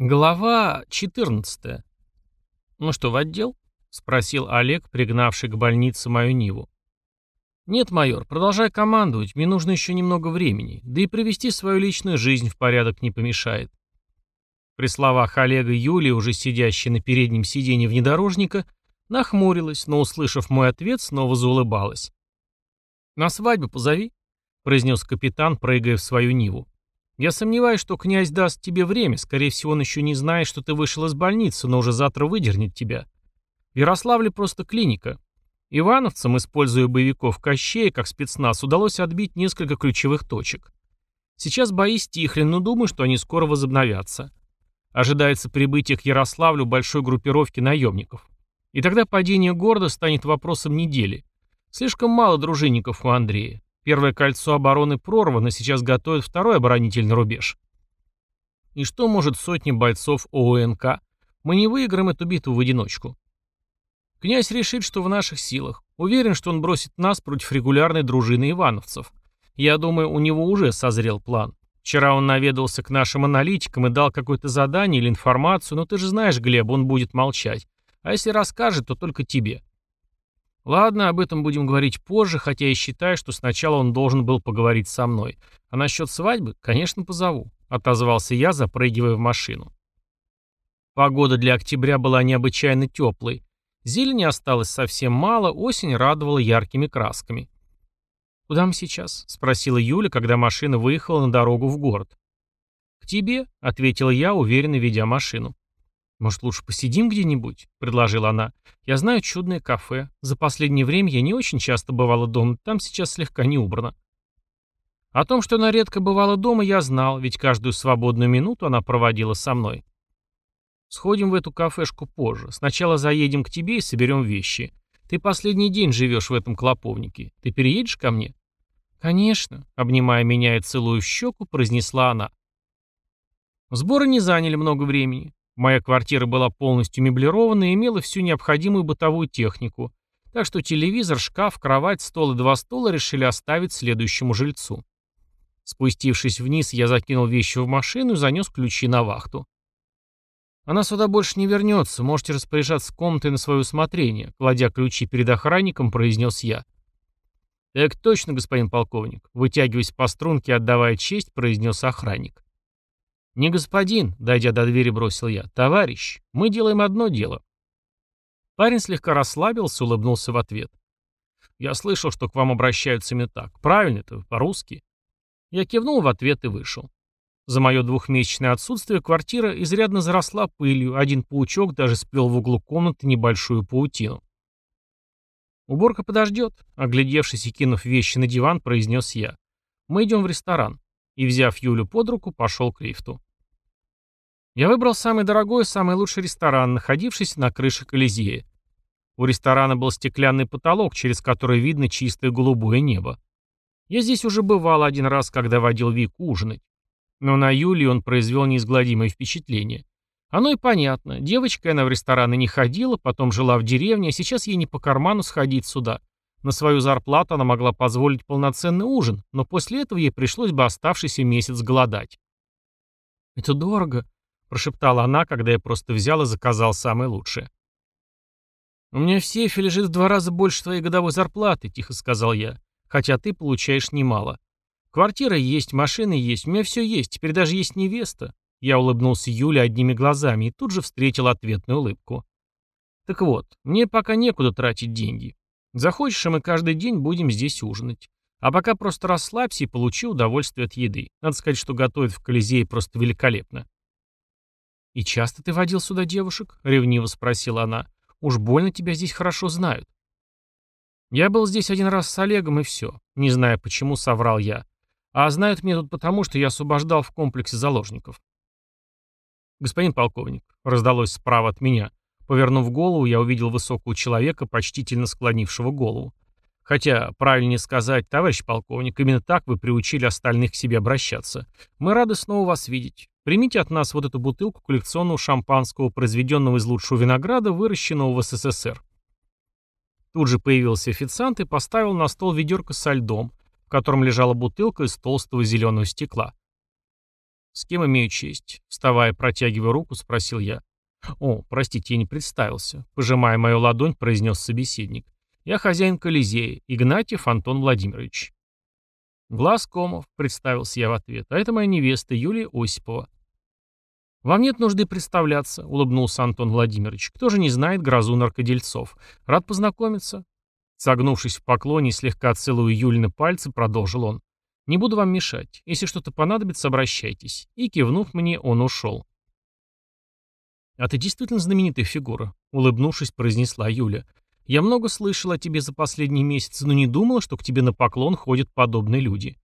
Глава 14. «Ну что, в отдел?» — спросил Олег, пригнавший к больнице мою Ниву. «Нет, майор, продолжай командовать, мне нужно еще немного времени, да и привести свою личную жизнь в порядок не помешает». При словах Олега Юлия, уже сидящая на переднем сиденье внедорожника, нахмурилась, но, услышав мой ответ, снова заулыбалась. «На свадьбу позови», — произнес капитан, прыгая в свою Ниву. Я сомневаюсь, что князь даст тебе время. Скорее всего, он еще не знает, что ты вышел из больницы, но уже завтра выдернет тебя. В Ярославле просто клиника. Ивановцам, используя боевиков Кощея как спецназ, удалось отбить несколько ключевых точек. Сейчас бои стихли, но думаю, что они скоро возобновятся. Ожидается прибытие к Ярославлю большой группировки наемников. И тогда падение города станет вопросом недели. Слишком мало дружинников у Андрея. Первое кольцо обороны прорвано, сейчас готовят второй оборонительный рубеж. И что может сотни бойцов ОНК? Мы не выиграем эту битву в одиночку. Князь решит, что в наших силах. Уверен, что он бросит нас против регулярной дружины ивановцев. Я думаю, у него уже созрел план. Вчера он наведался к нашим аналитикам и дал какое-то задание или информацию, но ты же знаешь, Глеб, он будет молчать. А если расскажет, то только тебе. Ладно, об этом будем говорить позже, хотя я считаю, что сначала он должен был поговорить со мной. А насчет свадьбы, конечно, позову. Отозвался я, запрыгивая в машину. Погода для октября была необычайно теплой. Зелени осталось совсем мало, осень радовала яркими красками. «Куда мы сейчас?» — спросила Юля, когда машина выехала на дорогу в город. «К тебе», — ответил я, уверенно ведя машину. «Может, лучше посидим где-нибудь?» — предложила она. «Я знаю чудное кафе. За последнее время я не очень часто бывала дома, там сейчас слегка не убрано». О том, что она редко бывала дома, я знал, ведь каждую свободную минуту она проводила со мной. «Сходим в эту кафешку позже. Сначала заедем к тебе и соберем вещи. Ты последний день живешь в этом клоповнике. Ты переедешь ко мне?» «Конечно», — обнимая меня и целуя в щеку, произнесла она. Сборы не заняли много времени. Моя квартира была полностью меблирована и имела всю необходимую бытовую технику, так что телевизор, шкаф, кровать, стол и два стола решили оставить следующему жильцу. Спустившись вниз, я закинул вещи в машину и занес ключи на вахту. «Она сюда больше не вернется, можете распоряжаться комнатой на свое усмотрение», кладя ключи перед охранником, произнес я. «Так точно, господин полковник», вытягиваясь по струнке, отдавая честь, произнес охранник. «Не господин», — дойдя до двери, бросил я, — «товарищ, мы делаем одно дело». Парень слегка расслабился, улыбнулся в ответ. «Я слышал, что к вам обращаются именно так. Правильно это, по-русски». Я кивнул в ответ и вышел. За мое двухмесячное отсутствие квартира изрядно заросла пылью, один паучок даже сплел в углу комнаты небольшую паутину. «Уборка подождет», — оглядевшись и кинув вещи на диван, произнес я. «Мы идем в ресторан». И, взяв Юлю под руку, пошел к лифту. Я выбрал самый дорогой и самый лучший ресторан, находившийся на крыше Колизея. У ресторана был стеклянный потолок, через который видно чистое голубое небо. Я здесь уже бывал один раз, когда водил Вику ужинать. Но на Юли он произвел неизгладимое впечатление. Оно и понятно. Девочка она в рестораны не ходила, потом жила в деревне, а сейчас ей не по карману сходить сюда. На свою зарплату она могла позволить полноценный ужин, но после этого ей пришлось бы оставшийся месяц голодать. «Это дорого», прошептала она, когда я просто взял и заказал самое лучшее. «У меня в сейфе лежит в два раза больше твоей годовой зарплаты», — тихо сказал я, «хотя ты получаешь немало. Квартира есть, машины есть, у меня все есть, теперь даже есть невеста». Я улыбнулся Юле одними глазами и тут же встретил ответную улыбку. «Так вот, мне пока некуда тратить деньги. Захочешь, и мы каждый день будем здесь ужинать. А пока просто расслабься и получи удовольствие от еды. Надо сказать, что готовят в Колизее просто великолепно. «И часто ты водил сюда девушек?» — ревниво спросила она. «Уж больно тебя здесь хорошо знают». «Я был здесь один раз с Олегом, и все. Не знаю, почему, соврал я. А знают меня тут потому, что я освобождал в комплексе заложников». «Господин полковник», — раздалось справа от меня. Повернув голову, я увидел высокого человека, почтительно склонившего голову. Хотя, правильнее сказать, товарищ полковник, именно так вы приучили остальных к себе обращаться. Мы рады снова вас видеть. Примите от нас вот эту бутылку коллекционного шампанского, произведенного из лучшего винограда, выращенного в СССР. Тут же появился официант и поставил на стол ведерко со льдом, в котором лежала бутылка из толстого зеленого стекла. «С кем имею честь?» — вставая, протягивая руку, спросил я. «О, простите, я не представился», — пожимая мою ладонь, произнес собеседник. «Я хозяин Колизея, Игнатьев Антон Владимирович». «Глаз Комов», — представился я в ответ, — «а это моя невеста Юлия Осипова». «Вам нет нужды представляться», — улыбнулся Антон Владимирович. «Кто же не знает грозу наркодельцов? Рад познакомиться». Согнувшись в поклоне и слегка целуя Юлины пальцы, продолжил он. «Не буду вам мешать. Если что-то понадобится, обращайтесь». И, кивнув мне, он ушел. «А ты действительно знаменитая фигура», — улыбнувшись, произнесла Юля. Я много слышал о тебе за последние месяцы, но не думал, что к тебе на поклон ходят подобные люди.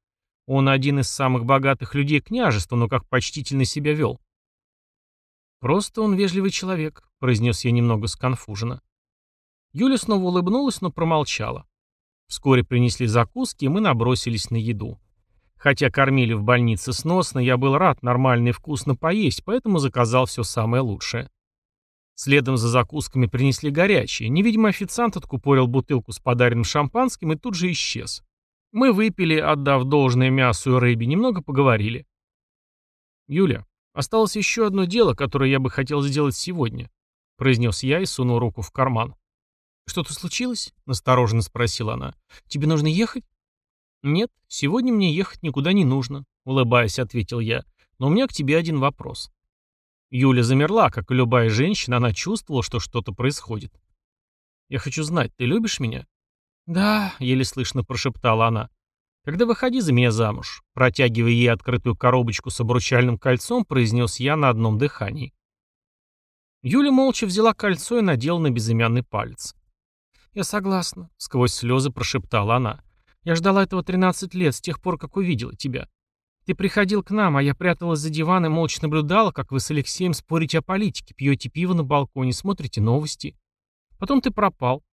Он один из самых богатых людей княжества, но как почтительно себя вел. «Просто он вежливый человек», — произнес я немного сконфуженно. Юля снова улыбнулась, но промолчала. Вскоре принесли закуски, и мы набросились на еду. Хотя кормили в больнице сносно, я был рад нормально и вкусно поесть, поэтому заказал все самое лучшее. Следом за закусками принесли горячее. Невидимый официант откупорил бутылку с подаренным шампанским и тут же исчез. Мы выпили, отдав должное мясу и рыбе, немного поговорили. «Юля, осталось еще одно дело, которое я бы хотел сделать сегодня», — произнес я и сунул руку в карман. «Что-то случилось?» — настороженно спросила она. «Тебе нужно ехать?» «Нет, сегодня мне ехать никуда не нужно», — улыбаясь, ответил я. «Но у меня к тебе один вопрос. Юля замерла, как и любая женщина, она чувствовала, что что-то происходит. «Я хочу знать, ты любишь меня?» «Да», — еле слышно прошептала она. Когда выходи за меня замуж», — протягивая ей открытую коробочку с обручальным кольцом, произнес я на одном дыхании. Юля молча взяла кольцо и надела на безымянный палец. «Я согласна», — сквозь слезы прошептала она. «Я ждала этого 13 лет, с тех пор, как увидела тебя. Ты приходил к нам, а я пряталась за диван и молча наблюдала, как вы с Алексеем спорите о политике, пьете пиво на балконе, смотрите новости. Потом ты пропал.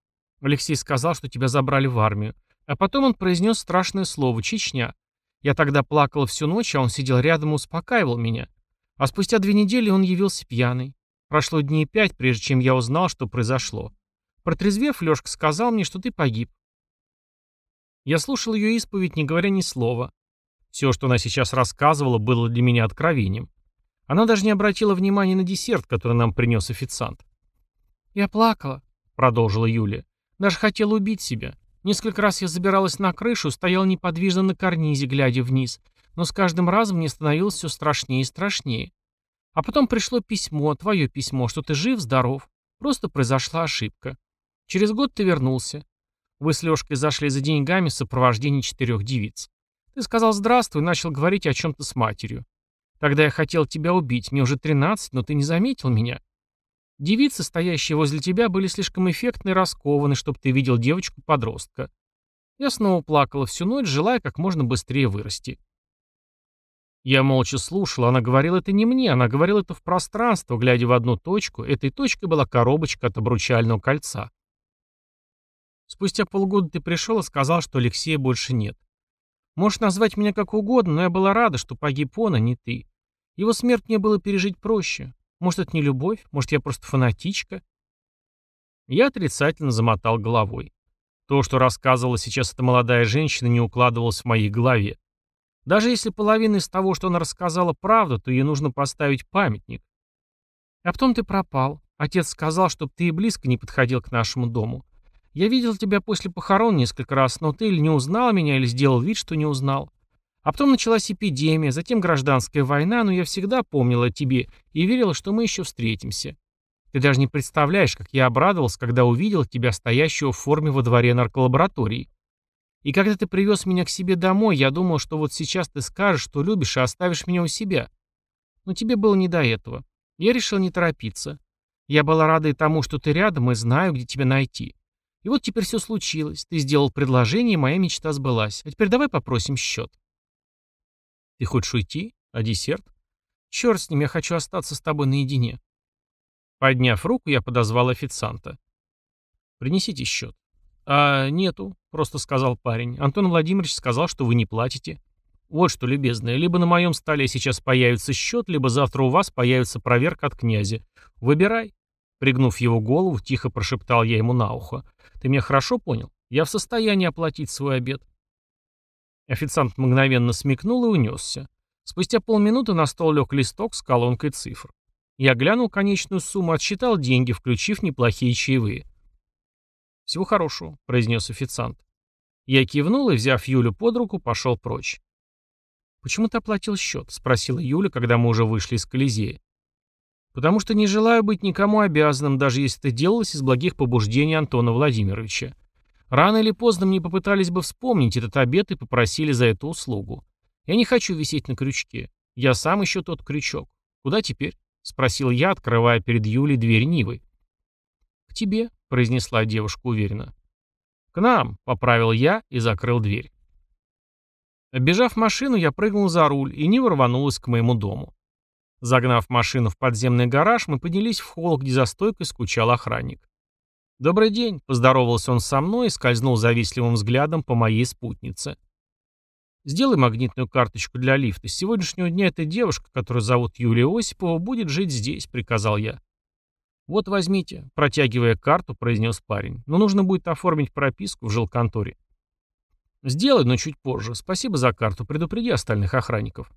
Алексей сказал, что тебя забрали в армию. А потом он произнес страшное слово «Чечня». Я тогда плакала всю ночь, а он сидел рядом и успокаивал меня. А спустя две недели он явился пьяный. Прошло дней пять, прежде чем я узнал, что произошло. Протрезвев, Лёшка сказал мне, что ты погиб. Я слушал ее исповедь, не говоря ни слова. Все, что она сейчас рассказывала, было для меня откровением. Она даже не обратила внимания на десерт, который нам принес официант. «Я плакала», — продолжила Юлия. «Даже хотела убить себя. Несколько раз я забиралась на крышу, стояла неподвижно на карнизе, глядя вниз. Но с каждым разом мне становилось все страшнее и страшнее. А потом пришло письмо, твое письмо, что ты жив, здоров. Просто произошла ошибка. Через год ты вернулся. Вы с Лешкой зашли за деньгами в сопровождении четырех девиц. Ты сказал «здравствуй» и начал говорить о чем-то с матерью. Тогда я хотел тебя убить, мне уже 13, но ты не заметил меня. Девицы, стоящие возле тебя, были слишком эффектны и раскованы, чтобы ты видел девочку-подростка. Я снова плакала всю ночь, желая как можно быстрее вырасти. Я молча слушал, она говорила это не мне, она говорила это в пространство, глядя в одну точку, этой точкой была коробочка от обручального кольца. Спустя полгода ты пришел и сказал, что Алексея больше нет. Можешь назвать меня как угодно, но я была рада, что погиб он, а не ты. Его смерть мне было пережить проще. Может, это не любовь, может, я просто фанатичка?» Я отрицательно замотал головой. То, что рассказывала сейчас эта молодая женщина, не укладывалось в моей голове. Даже если половина из того, что она рассказала, правда, то ей нужно поставить памятник. А потом ты пропал. Отец сказал, чтобы ты и близко не подходил к нашему дому. Я видел тебя после похорон несколько раз, но ты или не узнал меня, или сделал вид, что не узнал. А потом началась эпидемия, затем гражданская война, но я всегда помнила о тебе и верила, что мы еще встретимся. Ты даже не представляешь, как я обрадовался, когда увидел тебя, стоящего в форме во дворе нарколаборатории. И когда ты привез меня к себе домой, я думал, что вот сейчас ты скажешь, что любишь, и оставишь меня у себя. Но тебе было не до этого. Я решил не торопиться. Я была рада и тому, что ты рядом, и знаю, где тебя найти. И вот теперь все случилось. Ты сделал предложение, и моя мечта сбылась. А теперь давай попросим счет. Ты хочешь уйти? А десерт? Черт с ним, я хочу остаться с тобой наедине. Подняв руку, я подозвал официанта. Принесите счет. А нету, просто сказал парень. Антон Владимирович сказал, что вы не платите. Вот что, любезная, либо на моем столе сейчас появится счет, либо завтра у вас появится проверка от князя. Выбирай. Пригнув его голову, тихо прошептал я ему на ухо. «Ты меня хорошо понял? Я в состоянии оплатить свой обед». Официант мгновенно смекнул и унесся. Спустя полминуты на стол лег листок с колонкой цифр. Я глянул конечную сумму, отсчитал деньги, включив неплохие чаевые. «Всего хорошего», — произнес официант. Я кивнул и, взяв Юлю под руку, пошел прочь. «Почему ты оплатил счет?» — спросила Юля, когда мы уже вышли из Колизея потому что не желаю быть никому обязанным, даже если это делалось из благих побуждений Антона Владимировича. Рано или поздно мне попытались бы вспомнить этот обед и попросили за эту услугу. Я не хочу висеть на крючке. Я сам еще тот крючок. Куда теперь? — спросил я, открывая перед Юлей дверь Нивы. «К тебе», — произнесла девушка уверенно. «К нам», — поправил я и закрыл дверь. Оббежав машину, я прыгнул за руль, и Нива рванулась к моему дому. Загнав машину в подземный гараж, мы поднялись в холл, где за стойкой скучал охранник. «Добрый день», — поздоровался он со мной и скользнул завистливым взглядом по моей спутнице. «Сделай магнитную карточку для лифта. С сегодняшнего дня эта девушка, которую зовут Юлия Осипова, будет жить здесь», — приказал я. «Вот возьмите», — протягивая карту, произнес парень. «Но нужно будет оформить прописку в жилконторе». «Сделай, но чуть позже. Спасибо за карту. Предупреди остальных охранников».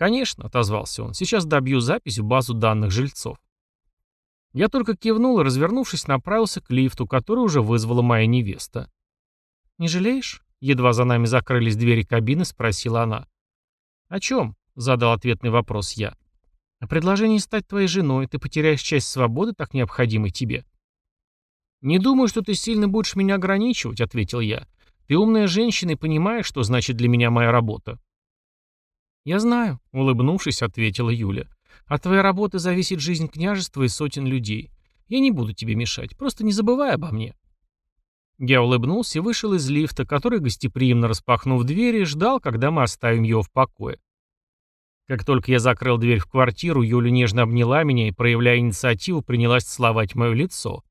«Конечно», — отозвался он, — «сейчас добью запись в базу данных жильцов». Я только кивнул и, развернувшись, направился к лифту, который уже вызвала моя невеста. «Не жалеешь?» — едва за нами закрылись двери кабины, спросила она. «О чем?» — задал ответный вопрос я. «О предложении стать твоей женой. Ты потеряешь часть свободы, так необходимой тебе». «Не думаю, что ты сильно будешь меня ограничивать», — ответил я. «Ты умная женщина и понимаешь, что значит для меня моя работа». «Я знаю», — улыбнувшись, ответила Юля. «От твоей работы зависит жизнь княжества и сотен людей. Я не буду тебе мешать, просто не забывай обо мне». Я улыбнулся и вышел из лифта, который, гостеприимно распахнув двери, ждал, когда мы оставим его в покое. Как только я закрыл дверь в квартиру, Юля нежно обняла меня и, проявляя инициативу, принялась целовать мое лицо.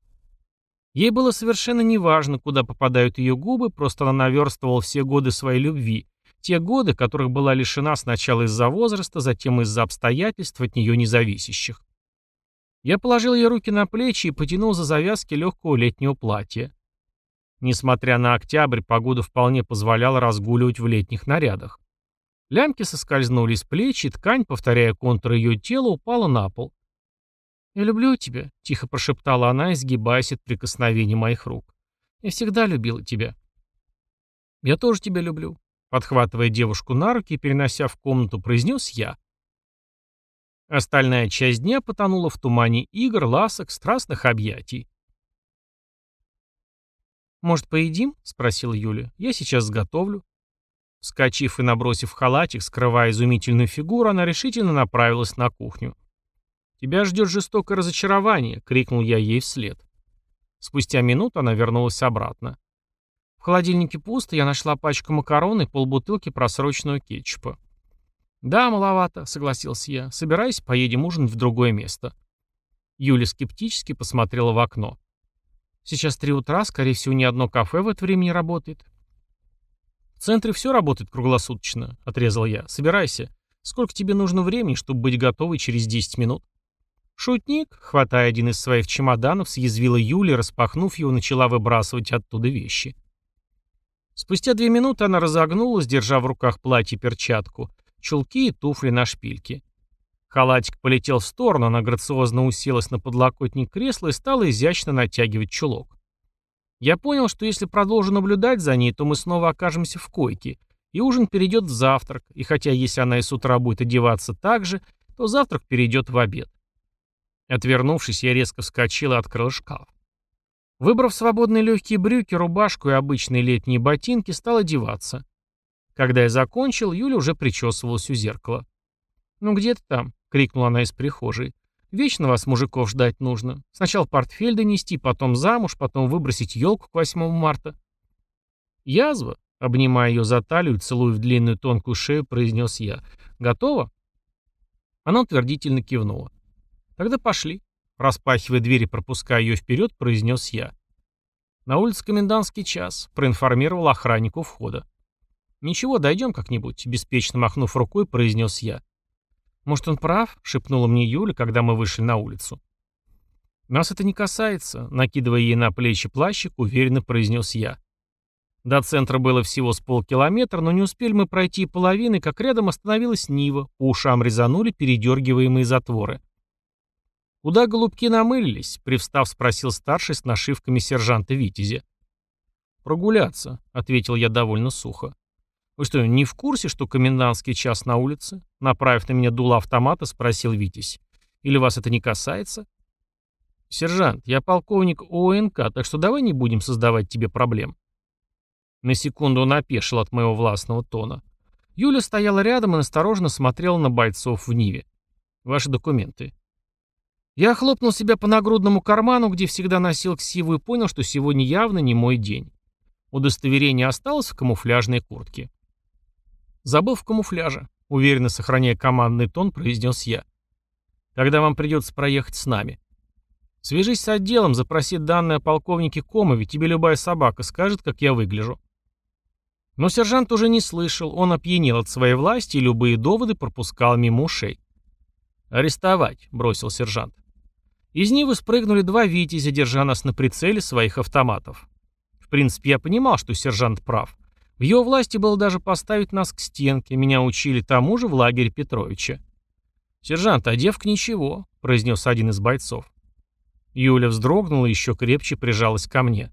Ей было совершенно неважно, куда попадают ее губы, просто она наверстывала все годы своей любви те годы, которых была лишена сначала из-за возраста, затем из-за обстоятельств от нее независящих. Я положил ей руки на плечи и потянул за завязки легкого летнего платья. Несмотря на октябрь, погода вполне позволяла разгуливать в летних нарядах. Лямки соскользнули с плеч, и ткань, повторяя контур ее тела, упала на пол. «Я люблю тебя», — тихо прошептала она, изгибаясь от прикосновений моих рук. «Я всегда любила тебя». «Я тоже тебя люблю», Подхватывая девушку на руки и перенося в комнату, произнес я. Остальная часть дня потонула в тумане игр, ласок, страстных объятий. «Может, поедим?» — спросила Юля. «Я сейчас сготовлю». Вскочив и набросив халатик, скрывая изумительную фигуру, она решительно направилась на кухню. «Тебя ждет жестокое разочарование!» — крикнул я ей вслед. Спустя минуту она вернулась обратно. В холодильнике пусто, я нашла пачку макарон и полбутылки просроченного кетчупа. «Да, маловато», — согласился я. «Собираюсь, поедем ужинать в другое место». Юля скептически посмотрела в окно. «Сейчас три утра, скорее всего, ни одно кафе в это время не работает». «В центре все работает круглосуточно», — отрезал я. «Собирайся. Сколько тебе нужно времени, чтобы быть готовой через 10 минут?» Шутник, хватая один из своих чемоданов, съязвила Юля, распахнув его, начала выбрасывать оттуда вещи. «Да». Спустя две минуты она разогнулась, держа в руках платье и перчатку, чулки и туфли на шпильке. Халатик полетел в сторону, она грациозно уселась на подлокотник кресла и стала изящно натягивать чулок. Я понял, что если продолжу наблюдать за ней, то мы снова окажемся в койке, и ужин перейдет в завтрак, и хотя если она и с утра будет одеваться так же, то завтрак перейдет в обед. Отвернувшись, я резко вскочил и открыл шкаф. Выбрав свободные легкие брюки, рубашку и обычные летние ботинки, стал одеваться. Когда я закончил, Юля уже причесывалась у зеркала. «Ну где ты там?» — крикнула она из прихожей. «Вечно вас, мужиков, ждать нужно. Сначала портфель донести, потом замуж, потом выбросить елку к 8 марта». «Язва», — обнимая ее за талию и целуя в длинную тонкую шею, произнес я. «Готова?» Она утвердительно кивнула. «Тогда пошли», Распахивая дверь и пропуская ее вперед, произнес я. На улице комендантский час, проинформировал охраннику входа. «Ничего, дойдем как-нибудь», — беспечно махнув рукой, произнес я. «Может, он прав?» — шепнула мне Юля, когда мы вышли на улицу. «Нас это не касается», — накидывая ей на плечи плащик, уверенно произнес я. До центра было всего с полкилометра, но не успели мы пройти половины, как рядом остановилась Нива, по ушам резанули передергиваемые затворы. «Куда голубки намылились?» — привстав, спросил старший с нашивками сержанта Витязя. «Прогуляться», — ответил я довольно сухо. «Вы что, не в курсе, что комендантский час на улице?» Направив на меня дуло автомата, спросил Витязь. «Или вас это не касается?» «Сержант, я полковник ОНК, так что давай не будем создавать тебе проблем». На секунду он опешил от моего властного тона. Юля стояла рядом и настороженно смотрела на бойцов в Ниве. «Ваши документы. Я хлопнул себя по нагрудному карману, где всегда носил ксиву, и понял, что сегодня явно не мой день. Удостоверение осталось в камуфляжной куртке. «Забыл в камуфляже», — уверенно сохраняя командный тон, произнес я. «Тогда вам придется проехать с нами». «Свяжись с отделом, запроси данные о полковнике Комове, тебе любая собака скажет, как я выгляжу». Но сержант уже не слышал, он опьянел от своей власти и любые доводы пропускал мимо ушей. «Арестовать», — бросил сержант. Из Нивы спрыгнули два витязя, держа нас на прицеле своих автоматов. В принципе, я понимал, что сержант прав. В его власти было даже поставить нас к стенке, меня учили тому же в лагере Петровича. «Сержант, а девка ничего», — произнес один из бойцов. Юля вздрогнула и еще крепче прижалась ко мне.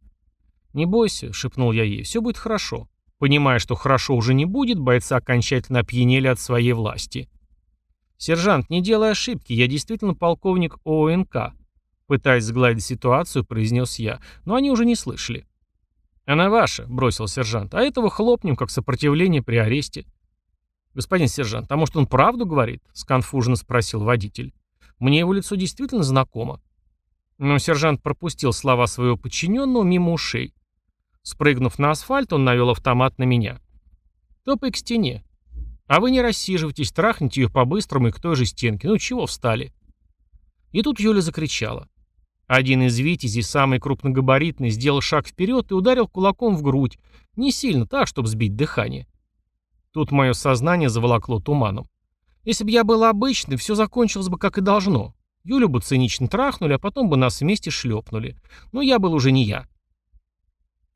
«Не бойся», — шепнул я ей, — «все будет хорошо». Понимая, что хорошо уже не будет, бойцы окончательно опьянели от своей власти. «Сержант, не делай ошибки, я действительно полковник ООНК. пытаясь сгладить ситуацию, произнес я, но они уже не слышали. «Она ваша», — бросил сержант, — «а этого хлопнем, как сопротивление при аресте». «Господин сержант, а может он правду говорит?» — сконфуженно спросил водитель. «Мне его лицо действительно знакомо». Но сержант пропустил слова своего подчиненного мимо ушей. Спрыгнув на асфальт, он навел автомат на меня. «Топай к стене. А вы не рассиживайтесь, трахните ее по-быстрому и к той же стенке. Ну чего встали? И тут Юля закричала. Один из витязей, самый крупногабаритный, сделал шаг вперед и ударил кулаком в грудь. Не сильно, так, чтобы сбить дыхание. Тут мое сознание заволокло туманом. Если бы я был обычный, все закончилось бы как и должно. Юлю бы цинично трахнули, а потом бы нас вместе шлепнули. Но я был уже не я.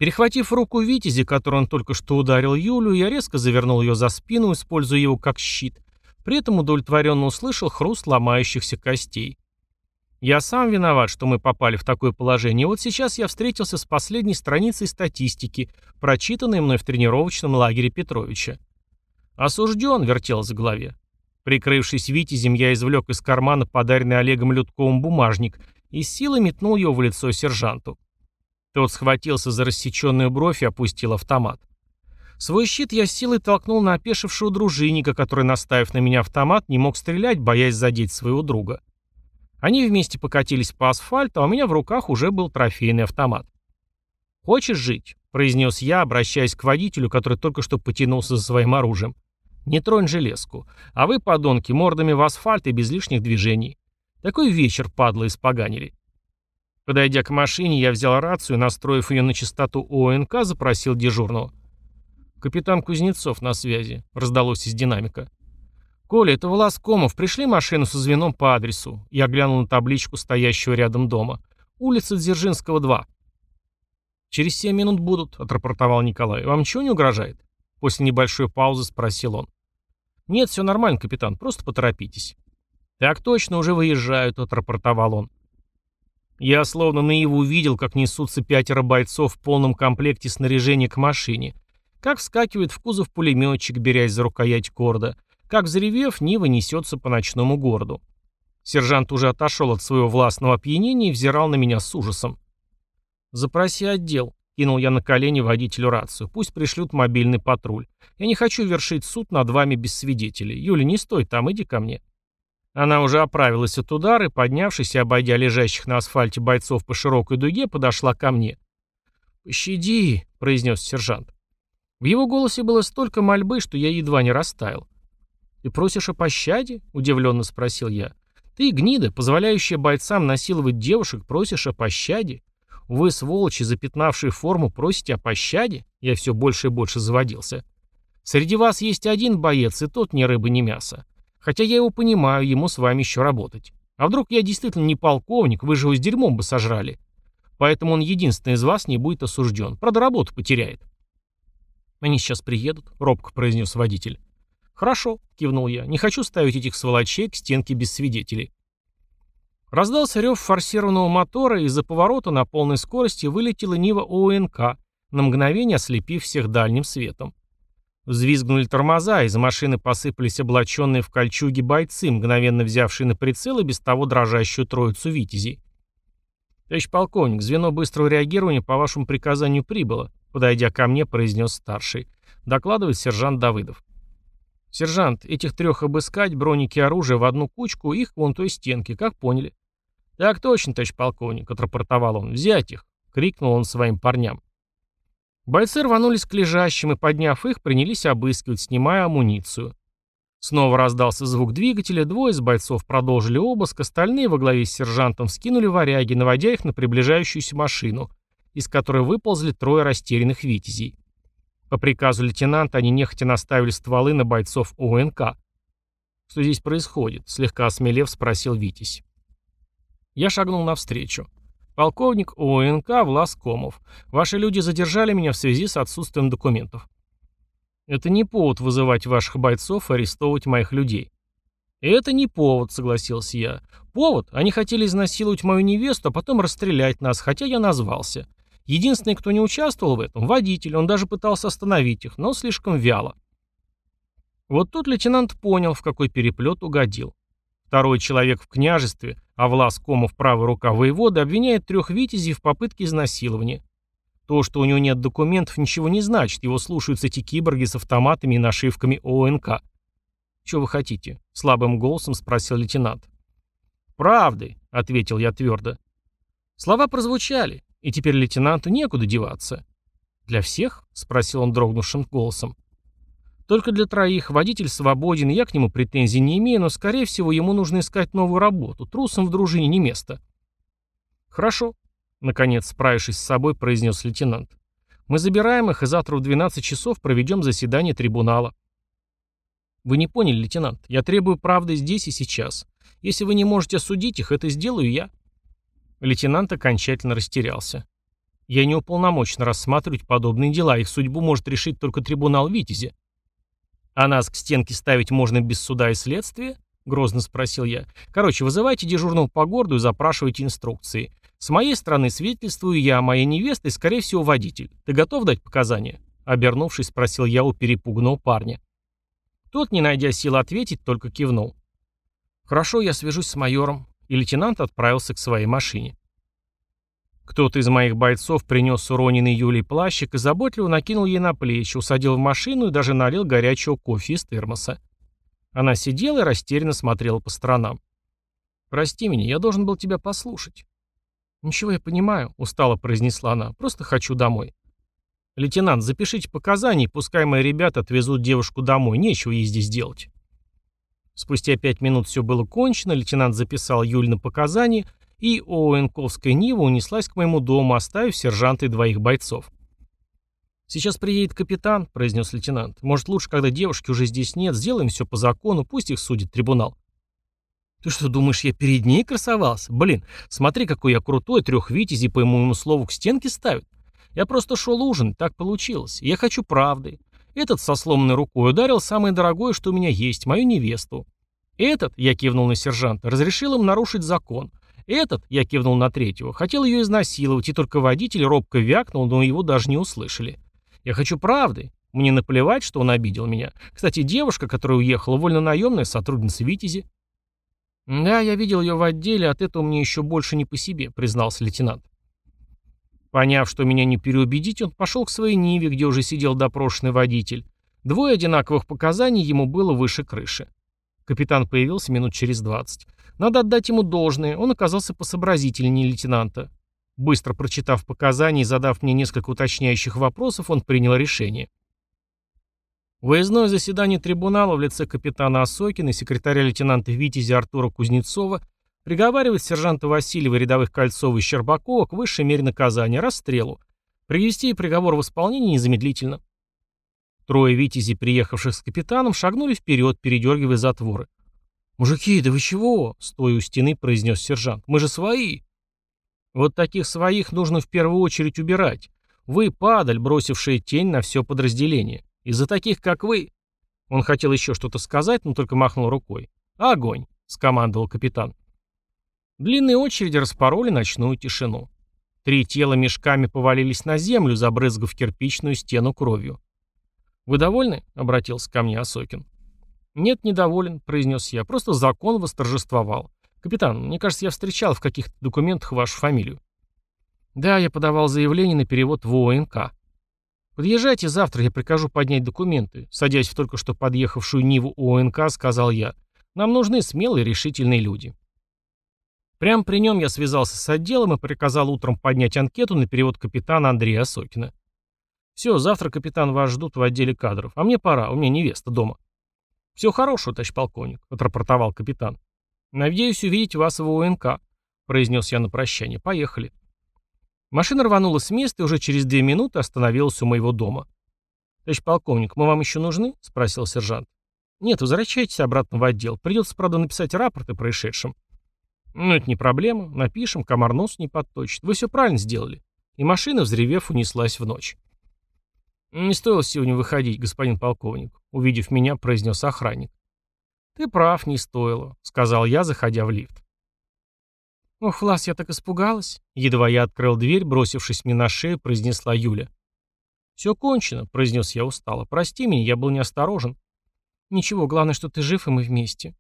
Перехватив руку Витязи, которой он только что ударил Юлю, я резко завернул ее за спину, используя его как щит. При этом удовлетворенно услышал хруст ломающихся костей. Я сам виноват, что мы попали в такое положение. Вот сейчас я встретился с последней страницей статистики, прочитанной мной в тренировочном лагере Петровича. «Осужден», — вертелось в голове. Прикрывшись Витязем, я извлек из кармана подаренный Олегом Людковым бумажник и силой метнул его в лицо сержанту. Тот схватился за рассеченную бровь и опустил автомат. Свой щит я силой толкнул на опешившего дружинника, который, наставив на меня автомат, не мог стрелять, боясь задеть своего друга. Они вместе покатились по асфальту, а у меня в руках уже был трофейный автомат. «Хочешь жить?» — произнес я, обращаясь к водителю, который только что потянулся за своим оружием. «Не тронь железку. А вы, подонки, мордами в асфальт и без лишних движений. Такой вечер, падла, испоганили». Подойдя к машине, я взял рацию, настроив ее на частоту ОНК, запросил дежурного. «Капитан Кузнецов на связи», — раздалось из динамика. «Коля, это Волоскомов. Пришли машину со звеном по адресу». Я глянул на табличку, стоящую рядом дома. «Улица Дзержинского, 2». «Через семь минут будут», — отрапортовал Николай. «Вам ничего не угрожает?» После небольшой паузы спросил он. «Нет, все нормально, капитан. Просто поторопитесь». «Так точно, уже выезжают», — отрапортовал он. Я словно наяву видел, как несутся пятеро бойцов в полном комплекте снаряжения к машине, как вскакивает в кузов пулеметчик, берясь за рукоять корда, как, взревев, Нива несется по ночному городу. Сержант уже отошел от своего властного опьянения и взирал на меня с ужасом. «Запроси отдел», — кинул я на колени водителю рацию. «Пусть пришлют мобильный патруль. Я не хочу вершить суд над вами без свидетелей. Юля, не стой там, иди ко мне». Она уже оправилась от удара и, поднявшись и обойдя лежащих на асфальте бойцов по широкой дуге, подошла ко мне. «Пощади», — произнес сержант. В его голосе было столько мольбы, что я едва не растаял. «Ты просишь о пощаде?» — удивленно спросил я. «Ты, гнида, позволяющая бойцам насиловать девушек, просишь о пощаде? Вы, сволочи, запятнавшие форму, просите о пощаде?» Я все больше и больше заводился. «Среди вас есть один боец, и тот ни рыбы, ни мяса. Хотя я его понимаю, ему с вами еще работать. А вдруг я действительно не полковник, вы же его с дерьмом бы сожрали. Поэтому он единственный из вас не будет осужден. Правда, работу потеряет. Они сейчас приедут, робко произнес водитель. Хорошо, кивнул я. Не хочу ставить этих сволочей к стенке без свидетелей. Раздался рев форсированного мотора, и из-за поворота на полной скорости вылетела Нива ОНК, на мгновение ослепив всех дальним светом. Взвизгнули тормоза, из машины посыпались облаченные в кольчуги бойцы, мгновенно взявшие на прицел и без того дрожащую троицу витязей. «Товарищ полковник, звено быстрого реагирования по вашему приказанию прибыло», подойдя ко мне, произнес старший. Докладывает сержант Давыдов. «Сержант, этих трех обыскать, броники и оружие в одну кучку, их вон той стенки, как поняли?» «Так точно, товарищ полковник», — отрапортовал он. «Взять их!» — крикнул он своим парням. Бойцы рванулись к лежащим и, подняв их, принялись обыскивать, снимая амуницию. Снова раздался звук двигателя, двое из бойцов продолжили обыск, остальные во главе с сержантом скинули варяги, наводя их на приближающуюся машину, из которой выползли трое растерянных витязей. По приказу лейтенанта они нехотя наставили стволы на бойцов ОНК. «Что здесь происходит?» — слегка осмелев спросил Витязь. Я шагнул навстречу. Полковник ОНК Влас Комов. Ваши люди задержали меня в связи с отсутствием документов. Это не повод вызывать ваших бойцов и арестовывать моих людей. Это не повод, согласился я. Повод? Они хотели изнасиловать мою невесту, а потом расстрелять нас, хотя я назвался. Единственный, кто не участвовал в этом, водитель. Он даже пытался остановить их, но слишком вяло. Вот тут лейтенант понял, в какой переплет угодил. Второй человек в княжестве, а Влас Комов правая рука воевода, обвиняет трех витязей в попытке изнасилования. То, что у него нет документов, ничего не значит, его слушаются эти киборги с автоматами и нашивками ОНК. «Чего вы хотите?» — слабым голосом спросил лейтенант. «Правды», — ответил я твердо. Слова прозвучали, и теперь лейтенанту некуда деваться. «Для всех?» — спросил он дрогнувшим голосом. Только для троих, водитель свободен, я к нему претензий не имею, но, скорее всего, ему нужно искать новую работу. Трусом в дружине не место. Хорошо, наконец, справившись с собой, произнес лейтенант. Мы забираем их и завтра в 12 часов проведем заседание трибунала. Вы не поняли, лейтенант. Я требую правды здесь и сейчас. Если вы не можете судить их, это сделаю я. Лейтенант окончательно растерялся. Я не уполномочен рассматривать подобные дела. Их судьбу может решить только трибунал Витязи. «А нас к стенке ставить можно без суда и следствия?» — грозно спросил я. «Короче, вызывайте дежурного по городу и запрашивайте инструкции. С моей стороны свидетельствую я, моей невестой, скорее всего, водитель. Ты готов дать показания?» Обернувшись, спросил я у перепуганного парня. Тот, не найдя сил ответить, только кивнул. «Хорошо, я свяжусь с майором», и лейтенант отправился к своей машине. Кто-то из моих бойцов принес уроненный Юлей плащик и заботливо накинул ей на плечи, усадил в машину и даже налил горячего кофе из термоса. Она сидела и растерянно смотрела по сторонам. «Прости меня, я должен был тебя послушать». «Ничего, я понимаю», — устало произнесла она. «Просто хочу домой». «Лейтенант, запишите показания, пускай мои ребята отвезут девушку домой. Нечего ей здесь делать». Спустя пять минут все было кончено, лейтенант записал Юль на показания и Оуэнковская Нива унеслась к моему дому, оставив сержанта и двоих бойцов. «Сейчас приедет капитан», — произнес лейтенант. «Может, лучше, когда девушки уже здесь нет, сделаем все по закону, пусть их судит трибунал». «Ты что, думаешь, я перед ней красовался? Блин, смотри, какой я крутой, трех витязей по моему слову к стенке ставят. Я просто шел ужин, так получилось. Я хочу правды. Этот со сломанной рукой ударил самое дорогое, что у меня есть, мою невесту. Этот, я кивнул на сержанта, разрешил им нарушить закон. «Этот», — я кивнул на третьего, — «хотел ее изнасиловать, и только водитель робко вякнул, но его даже не услышали. Я хочу правды. Мне наплевать, что он обидел меня. Кстати, девушка, которая уехала, вольно-наемная сотрудница Витязи». «Да, я видел ее в отделе, от этого мне еще больше не по себе», — признался лейтенант. Поняв, что меня не переубедить, он пошел к своей Ниве, где уже сидел допрошенный водитель. Двое одинаковых показаний ему было выше крыши. Капитан появился минут через двадцать. Надо отдать ему должное, он оказался посообразительнее лейтенанта. Быстро прочитав показания и задав мне несколько уточняющих вопросов, он принял решение. Выездное заседание трибунала в лице капитана Осокина и секретаря лейтенанта Витязя Артура Кузнецова приговаривает сержанта Васильева рядовых Кольцова и Щербакова к высшей мере наказания – расстрелу. Привести приговор в исполнение незамедлительно. Трое витязей, приехавших с капитаном, шагнули вперед, передергивая затворы. «Мужики, да вы чего?» — стоя у стены, произнес сержант. «Мы же свои!» «Вот таких своих нужно в первую очередь убирать. Вы падаль, бросившая тень на все подразделение. Из-за таких, как вы...» Он хотел еще что-то сказать, но только махнул рукой. «Огонь!» — скомандовал капитан. Длинные очереди распороли ночную тишину. Три тела мешками повалились на землю, забрызгав кирпичную стену кровью. «Вы довольны?» — обратился ко мне Осокин. «Нет, недоволен», — произнес я. «Просто закон восторжествовал. Капитан, мне кажется, я встречал в каких-то документах вашу фамилию». «Да, я подавал заявление на перевод в ОНК». «Подъезжайте завтра, я прикажу поднять документы», — садясь в только что подъехавшую Ниву ОНК, сказал я. «Нам нужны смелые решительные люди». Прямо при нем я связался с отделом и приказал утром поднять анкету на перевод капитана Андрея Осокина. «Все, завтра, капитан, вас ждут в отделе кадров. А мне пора, у меня невеста дома». Все хорошо, товарищ полковник», — отрапортовал капитан. «Надеюсь увидеть вас в ОНК», — произнес я на прощание. «Поехали». Машина рванула с места и уже через две минуты остановилась у моего дома. «Товарищ полковник, мы вам еще нужны?» — спросил сержант. «Нет, возвращайтесь обратно в отдел. Придется, правда, написать рапорты о «Ну, это не проблема. Напишем, комар нос не подточит. Вы все правильно сделали». И машина, взревев, унеслась в ночь. «Ну, «Не стоило сегодня выходить, господин полковник», — увидев меня, произнес охранник. «Ты прав, не стоило», — сказал я, заходя в лифт. «Ох, Влас, я так испугалась!» Едва я открыл дверь, бросившись мне на шею, произнесла Юля. «Все кончено», — произнес я устало. «Прости меня, я был неосторожен». «Ничего, главное, что ты жив, и мы вместе».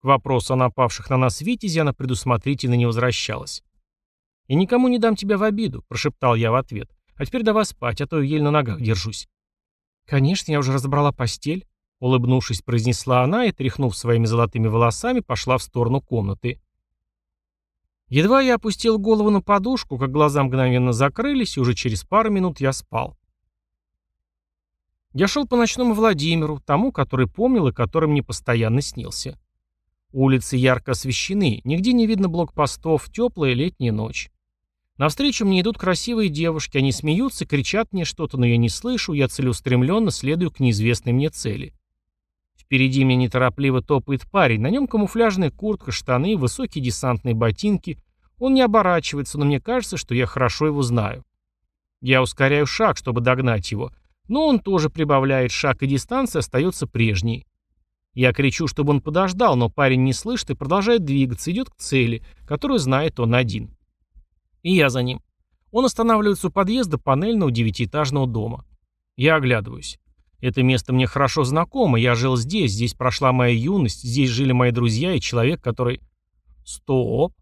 К вопросу о напавших на нас Витязи она предусмотрительно не возвращалась. «Я никому не дам тебя в обиду», — прошептал я в ответ. А теперь давай спать, а то еле на ногах держусь». «Конечно, я уже разобрала постель», — улыбнувшись, произнесла она и, тряхнув своими золотыми волосами, пошла в сторону комнаты. Едва я опустил голову на подушку, как глаза мгновенно закрылись, и уже через пару минут я спал. Я шел по ночному Владимиру, тому, который помнил и который мне постоянно снился. Улицы ярко освещены, нигде не видно блокпостов, теплая летняя ночь. Навстречу мне идут красивые девушки, они смеются, кричат мне что-то, но я не слышу, я целеустремленно следую к неизвестной мне цели. Впереди меня неторопливо топает парень, на нем камуфляжная куртка, штаны, высокие десантные ботинки. Он не оборачивается, но мне кажется, что я хорошо его знаю. Я ускоряю шаг, чтобы догнать его, но он тоже прибавляет шаг, и дистанция остается прежней. Я кричу, чтобы он подождал, но парень не слышит и продолжает двигаться, идет к цели, которую знает он один. И я за ним. Он останавливается у подъезда панельного девятиэтажного дома. Я оглядываюсь. Это место мне хорошо знакомо, я жил здесь, здесь прошла моя юность, здесь жили мои друзья и человек, который... Стоп.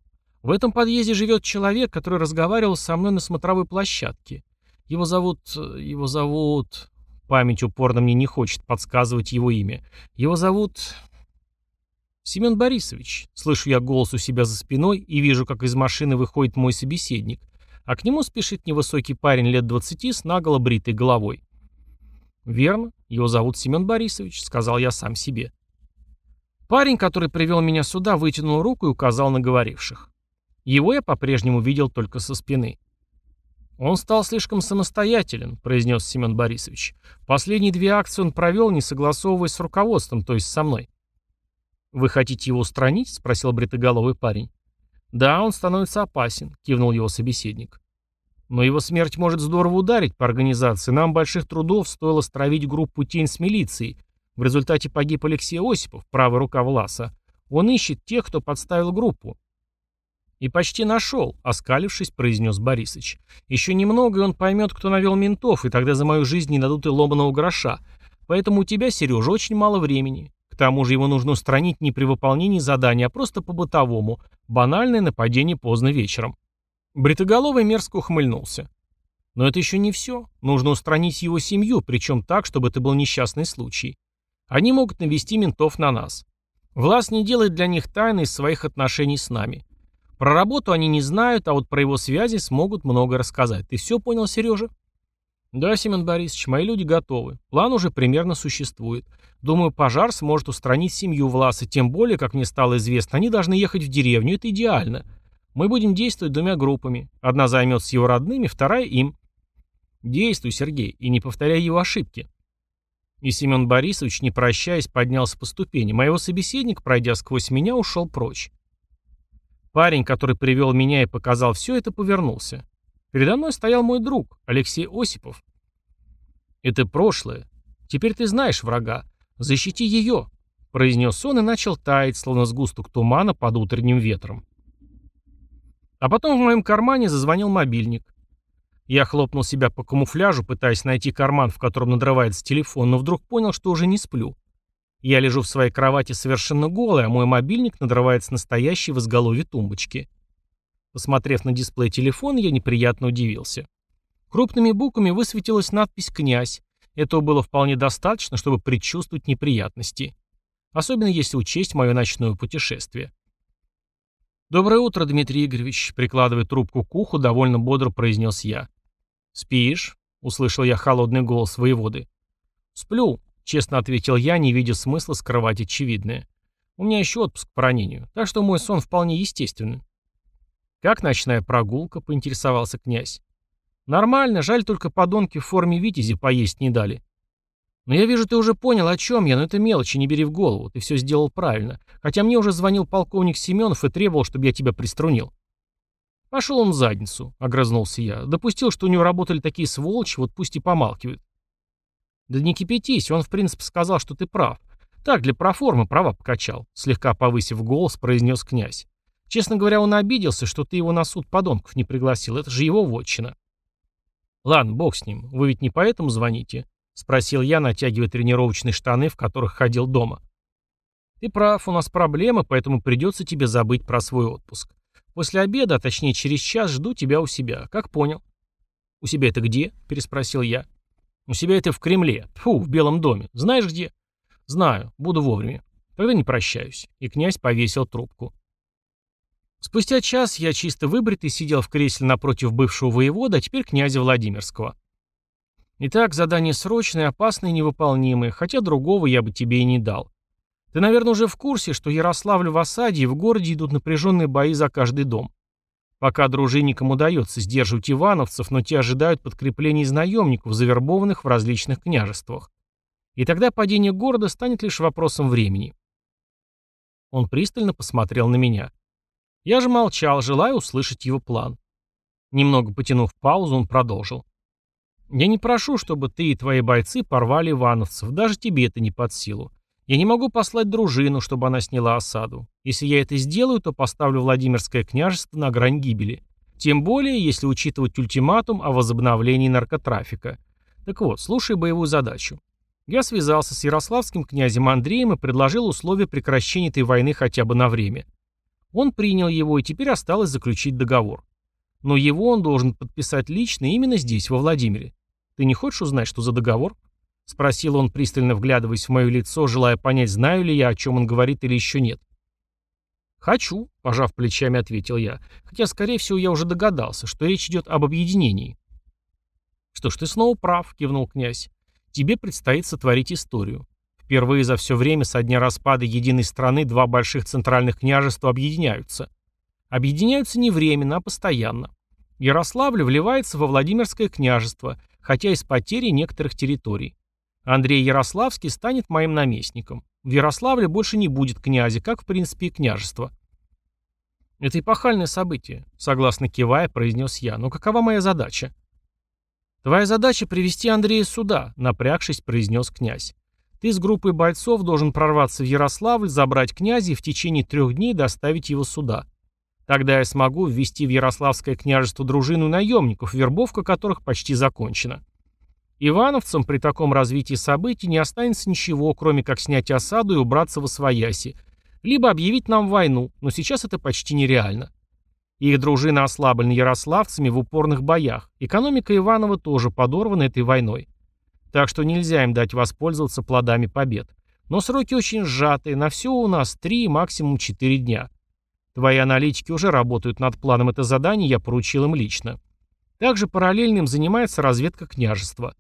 В этом подъезде живет человек, который разговаривал со мной на смотровой площадке. Его зовут... его зовут... Память упорно мне не хочет подсказывать его имя. Его зовут... «Семен Борисович», — слышу я голос у себя за спиной и вижу, как из машины выходит мой собеседник, а к нему спешит невысокий парень лет двадцати с наголо бритой головой. «Верно, его зовут Семен Борисович», — сказал я сам себе. Парень, который привел меня сюда, вытянул руку и указал на говоривших. Его я по-прежнему видел только со спины. «Он стал слишком самостоятелен», — произнес Семен Борисович. «Последние две акции он провел, не согласовываясь с руководством, то есть со мной. «Вы хотите его устранить?» — спросил бритоголовый парень. «Да, он становится опасен», — кивнул его собеседник. «Но его смерть может здорово ударить по организации. Нам больших трудов стоило стравить группу «Тень» с милицией. В результате погиб Алексей Осипов, правая рука Власа. Он ищет тех, кто подставил группу». «И почти нашел», — оскалившись, произнес Борисыч. «Еще немного, и он поймет, кто навел ментов, и тогда за мою жизнь не дадут и ломаного гроша. Поэтому у тебя, Сережа, очень мало времени. К тому же его нужно устранить не при выполнении задания, а просто по-бытовому. Банальное нападение поздно вечером. Бритоголовый мерзко ухмыльнулся. Но это еще не все. Нужно устранить его семью, причем так, чтобы это был несчастный случай. Они могут навести ментов на нас. Влас не делает для них тайны из своих отношений с нами. Про работу они не знают, а вот про его связи смогут много рассказать. Ты все понял, Сережа? «Да, Семен Борисович, мои люди готовы. План уже примерно существует. Думаю, пожар сможет устранить семью Власа, тем более, как мне стало известно, они должны ехать в деревню, это идеально. Мы будем действовать двумя группами. Одна займется его родными, вторая им». «Действуй, Сергей, и не повторяй его ошибки». И Семен Борисович, не прощаясь, поднялся по ступени. Моего собеседник, пройдя сквозь меня, ушел прочь. Парень, который привел меня и показал все это, повернулся. Передо мной стоял мой друг, Алексей Осипов. «Это прошлое. Теперь ты знаешь врага. Защити ее», — произнес он и начал таять, словно сгусток тумана под утренним ветром. А потом в моем кармане зазвонил мобильник. Я хлопнул себя по камуфляжу, пытаясь найти карман, в котором надрывается телефон, но вдруг понял, что уже не сплю. Я лежу в своей кровати совершенно голый, а мой мобильник надрывается настоящий в изголовье тумбочки. — Посмотрев на дисплей телефона, я неприятно удивился. Крупными буквами высветилась надпись «Князь». Этого было вполне достаточно, чтобы предчувствовать неприятности. Особенно если учесть мое ночное путешествие. «Доброе утро, Дмитрий Игоревич», — прикладывая трубку к уху, довольно бодро произнес я. «Спишь?» — услышал я холодный голос воеводы. «Сплю», — честно ответил я, не видя смысла скрывать очевидное. «У меня еще отпуск по ранению, так что мой сон вполне естественный». «Как ночная прогулка?» — поинтересовался князь. «Нормально, жаль только подонки в форме витязи поесть не дали». «Но я вижу, ты уже понял, о чем я, но это мелочи, не бери в голову, ты все сделал правильно. Хотя мне уже звонил полковник Семенов и требовал, чтобы я тебя приструнил». «Пошел он в задницу», — огрызнулся я. «Допустил, что у него работали такие сволочи, вот пусть и помалкивают». «Да не кипятись, он в принципе сказал, что ты прав. Так, для проформы права покачал», — слегка повысив голос, произнес князь. Честно говоря, он обиделся, что ты его на суд подонков не пригласил. Это же его вотчина. Ладно, бог с ним. Вы ведь не поэтому звоните? Спросил я, натягивая тренировочные штаны, в которых ходил дома. Ты прав, у нас проблемы, поэтому придется тебе забыть про свой отпуск. После обеда, а точнее через час, жду тебя у себя. Как понял? У себя это где? Переспросил я. У себя это в Кремле. Фу, в Белом доме. Знаешь где? Знаю, буду вовремя. Тогда не прощаюсь. И князь повесил трубку. Спустя час я чисто выбритый сидел в кресле напротив бывшего воевода, а теперь князя Владимирского. Итак, задание срочное, опасное и невыполнимое, хотя другого я бы тебе и не дал. Ты, наверное, уже в курсе, что Ярославлю в осаде и в городе идут напряженные бои за каждый дом. Пока дружинникам удается сдерживать ивановцев, но те ожидают подкреплений из наемников, завербованных в различных княжествах. И тогда падение города станет лишь вопросом времени. Он пристально посмотрел на меня. — я же молчал, желая услышать его план. Немного потянув паузу, он продолжил. «Я не прошу, чтобы ты и твои бойцы порвали ивановцев, даже тебе это не под силу. Я не могу послать дружину, чтобы она сняла осаду. Если я это сделаю, то поставлю Владимирское княжество на грань гибели. Тем более, если учитывать ультиматум о возобновлении наркотрафика. Так вот, слушай боевую задачу. Я связался с ярославским князем Андреем и предложил условия прекращения этой войны хотя бы на время. Он принял его, и теперь осталось заключить договор. Но его он должен подписать лично именно здесь, во Владимире. Ты не хочешь узнать, что за договор? Спросил он, пристально вглядываясь в мое лицо, желая понять, знаю ли я, о чем он говорит или еще нет. «Хочу», – пожав плечами, ответил я, хотя, скорее всего, я уже догадался, что речь идет об объединении. «Что ж, ты снова прав», – кивнул князь. «Тебе предстоит сотворить историю. Впервые за все время со дня распада единой страны два больших центральных княжества объединяются. Объединяются не временно, а постоянно. Ярославль вливается во Владимирское княжество, хотя и с потерей некоторых территорий. Андрей Ярославский станет моим наместником. В Ярославле больше не будет князя, как в принципе и княжества. «Это эпохальное событие», — согласно кивая, произнес я. «Но какова моя задача?» «Твоя задача — привести Андрея сюда», — напрягшись, произнес князь. Ты с группой бойцов должен прорваться в Ярославль, забрать князя и в течение трех дней доставить его сюда. Тогда я смогу ввести в Ярославское княжество дружину наемников, вербовка которых почти закончена. Ивановцам при таком развитии событий не останется ничего, кроме как снять осаду и убраться во свояси, либо объявить нам войну, но сейчас это почти нереально. Их дружина ослаблена ярославцами в упорных боях, экономика Иванова тоже подорвана этой войной. Так что нельзя им дать воспользоваться плодами побед. Но сроки очень сжатые, на все у нас три, максимум четыре дня. Твои аналитики уже работают над планом это задание, я поручил им лично. Также параллельно им занимается разведка княжества.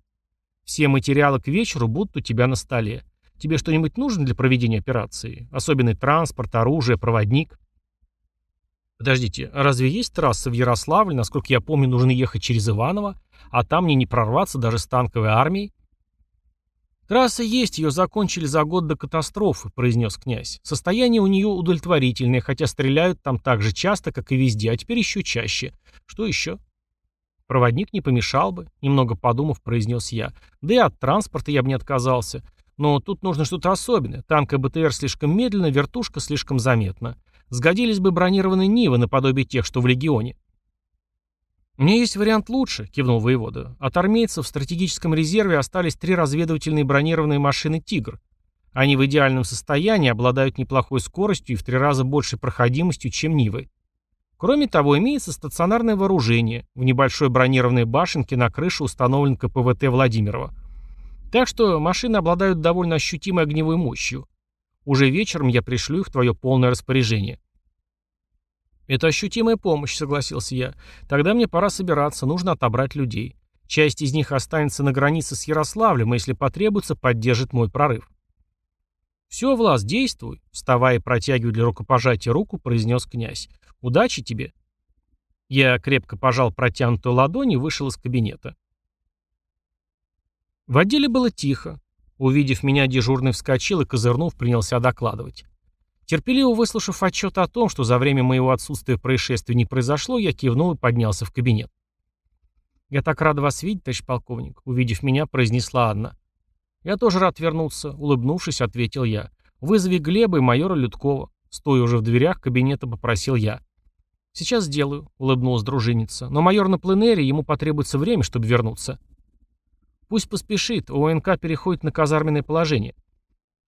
Все материалы к вечеру будут у тебя на столе. Тебе что-нибудь нужно для проведения операции? Особенный транспорт, оружие, проводник? Подождите, а разве есть трасса в Ярославль? Насколько я помню, нужно ехать через Иваново, а там мне не прорваться даже с танковой армией. «Трасса есть, ее закончили за год до катастрофы», — произнес князь. «Состояние у нее удовлетворительное, хотя стреляют там так же часто, как и везде, а теперь еще чаще. Что еще?» «Проводник не помешал бы», — немного подумав, произнес я. «Да и от транспорта я бы не отказался. Но тут нужно что-то особенное. Танк и БТР слишком медленно, вертушка слишком заметна. Сгодились бы бронированные Нивы, наподобие тех, что в Легионе». «Мне есть вариант лучше», — кивнул воевода. «От армейцев в стратегическом резерве остались три разведывательные бронированные машины «Тигр». Они в идеальном состоянии, обладают неплохой скоростью и в три раза большей проходимостью, чем «Нивы». Кроме того, имеется стационарное вооружение. В небольшой бронированной башенке на крыше установлен КПВТ Владимирова. Так что машины обладают довольно ощутимой огневой мощью. Уже вечером я пришлю их в твое полное распоряжение. «Это ощутимая помощь», — согласился я. «Тогда мне пора собираться, нужно отобрать людей. Часть из них останется на границе с Ярославлем, и если потребуется, поддержит мой прорыв». «Все, Влас, действуй», — вставая и протягивая для рукопожатия руку, произнес князь. «Удачи тебе». Я крепко пожал протянутую ладонь и вышел из кабинета. В отделе было тихо. Увидев меня, дежурный вскочил и, козырнув, принялся докладывать. Терпеливо выслушав отчет о том, что за время моего отсутствия происшествия не произошло, я кивнул и поднялся в кабинет. «Я так рад вас видеть, товарищ полковник», — увидев меня, произнесла Анна. «Я тоже рад вернуться», — улыбнувшись, ответил я. «Вызови Глеба и майора Людкова». Стоя уже в дверях кабинета, попросил я. «Сейчас сделаю», — улыбнулась дружинница. «Но майор на пленэре, ему потребуется время, чтобы вернуться». «Пусть поспешит, ОНК переходит на казарменное положение».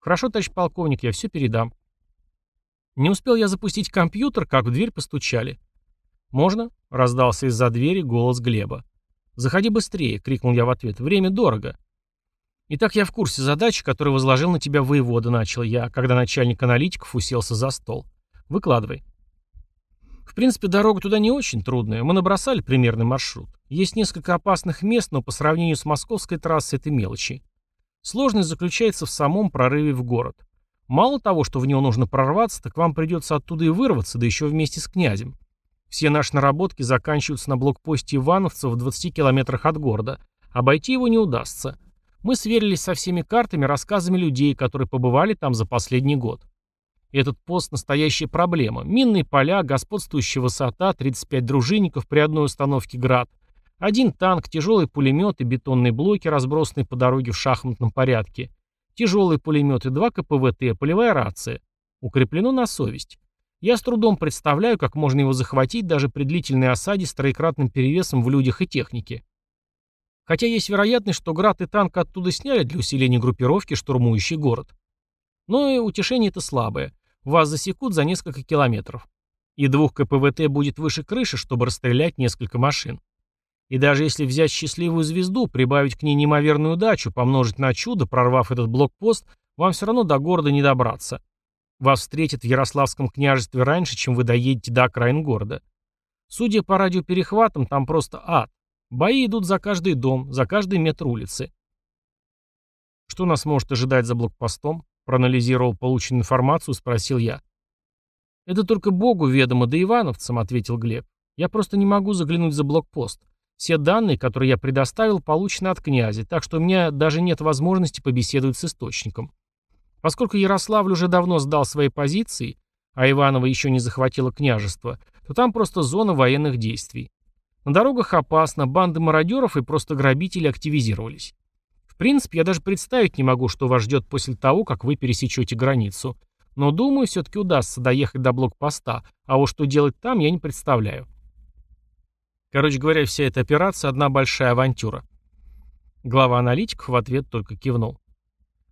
«Хорошо, товарищ полковник, я все передам», не успел я запустить компьютер, как в дверь постучали. «Можно?» — раздался из-за двери голос Глеба. «Заходи быстрее!» — крикнул я в ответ. «Время дорого!» «Итак, я в курсе задачи, которую возложил на тебя воевода», — начал я, когда начальник аналитиков уселся за стол. «Выкладывай». «В принципе, дорога туда не очень трудная. Мы набросали примерный маршрут. Есть несколько опасных мест, но по сравнению с московской трассой это мелочи. Сложность заключается в самом прорыве в город. Мало того, что в него нужно прорваться, так вам придется оттуда и вырваться, да еще вместе с князем. Все наши наработки заканчиваются на блокпосте Ивановцев в 20 километрах от города. Обойти его не удастся. Мы сверились со всеми картами, рассказами людей, которые побывали там за последний год. Этот пост – настоящая проблема. Минные поля, господствующая высота, 35 дружинников при одной установке «Град», один танк, тяжелый пулемет и бетонные блоки, разбросанные по дороге в шахматном порядке. Тяжелые пулеметы, два КПВТ, полевая рация. Укреплено на совесть. Я с трудом представляю, как можно его захватить даже при длительной осаде с троекратным перевесом в людях и технике. Хотя есть вероятность, что град и танк оттуда сняли для усиления группировки, штурмующей город. Но и утешение это слабое. Вас засекут за несколько километров. И двух КПВТ будет выше крыши, чтобы расстрелять несколько машин. И даже если взять счастливую звезду, прибавить к ней неимоверную удачу, помножить на чудо, прорвав этот блокпост, вам все равно до города не добраться. Вас встретят в Ярославском княжестве раньше, чем вы доедете до окраин города. Судя по радиоперехватам, там просто ад. Бои идут за каждый дом, за каждый метр улицы. Что нас может ожидать за блокпостом? Проанализировал полученную информацию, спросил я. Это только Богу ведомо, да ивановцам, ответил Глеб. Я просто не могу заглянуть за блокпост. Все данные, которые я предоставил, получены от князя, так что у меня даже нет возможности побеседовать с источником. Поскольку Ярославль уже давно сдал свои позиции, а Иваново еще не захватило княжество, то там просто зона военных действий. На дорогах опасно, банды мародеров и просто грабители активизировались. В принципе, я даже представить не могу, что вас ждет после того, как вы пересечете границу. Но думаю, все-таки удастся доехать до блокпоста, а вот что делать там, я не представляю. Короче говоря, вся эта операция – одна большая авантюра. Глава аналитиков в ответ только кивнул.